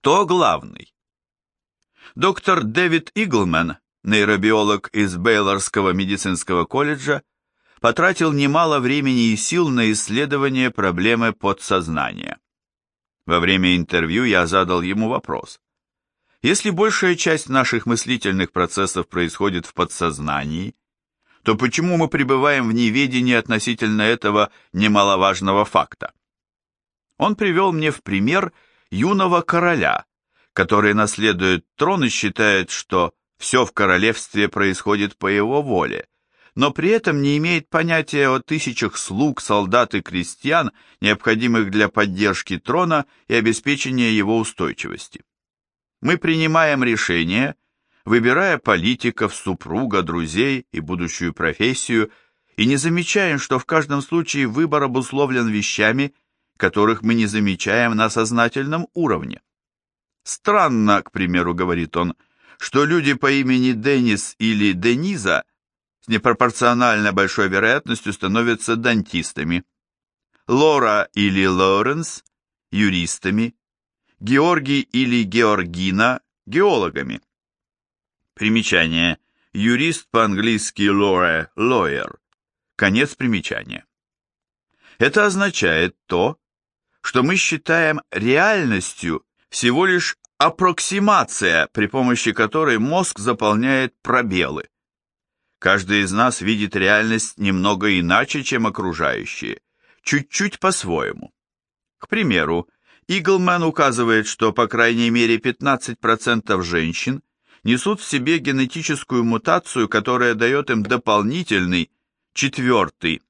Кто главный? Доктор Дэвид Иглман, нейробиолог из Бейлорского медицинского колледжа, потратил немало времени и сил на исследование проблемы подсознания. Во время интервью я задал ему вопрос. Если большая часть наших мыслительных процессов происходит в подсознании, то почему мы пребываем в неведении относительно этого немаловажного факта? Он привел мне в пример юного короля, который наследует трон и считает, что все в королевстве происходит по его воле, но при этом не имеет понятия о тысячах слуг, солдат и крестьян, необходимых для поддержки трона и обеспечения его устойчивости. Мы принимаем решения, выбирая политиков, супруга, друзей и будущую профессию, и не замечаем, что в каждом случае выбор обусловлен вещами, которых мы не замечаем на сознательном уровне. Странно, к примеру, говорит он, что люди по имени Денис или Дениза с непропорционально большой вероятностью становятся дантистами. Лора или Лоренс – юристами, Георгий или Георгина – геологами. Примечание. Юрист по-английски lawyer, lawyer. Конец примечания. Это означает то, что мы считаем реальностью всего лишь аппроксимация, при помощи которой мозг заполняет пробелы. Каждый из нас видит реальность немного иначе, чем окружающие, чуть-чуть по-своему. К примеру, Иглман указывает, что по крайней мере 15% женщин несут в себе генетическую мутацию, которая дает им дополнительный, четвертый,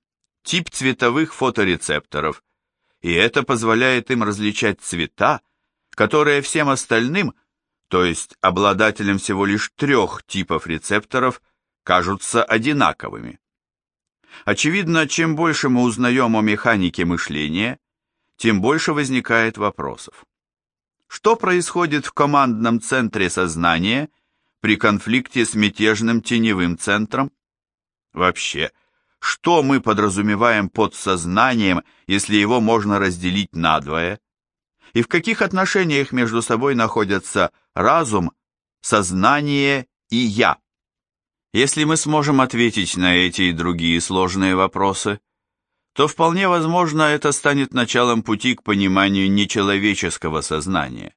тип цветовых фоторецепторов, и это позволяет им различать цвета, которые всем остальным, то есть обладателям всего лишь трех типов рецепторов, кажутся одинаковыми. Очевидно, чем больше мы узнаем о механике мышления, тем больше возникает вопросов. Что происходит в командном центре сознания при конфликте с мятежным теневым центром? Вообще, что мы подразумеваем под сознанием, если его можно разделить надвое? И в каких отношениях между собой находятся разум, сознание и «я»? Если мы сможем ответить на эти и другие сложные вопросы, то вполне возможно это станет началом пути к пониманию нечеловеческого сознания.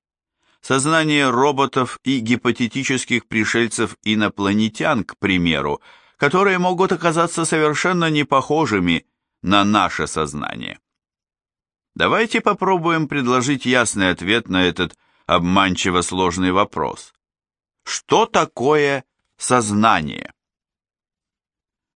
Сознание роботов и гипотетических пришельцев-инопланетян, к примеру, которые могут оказаться совершенно не похожими на наше сознание. Давайте попробуем предложить ясный ответ на этот обманчиво сложный вопрос. Что такое сознание?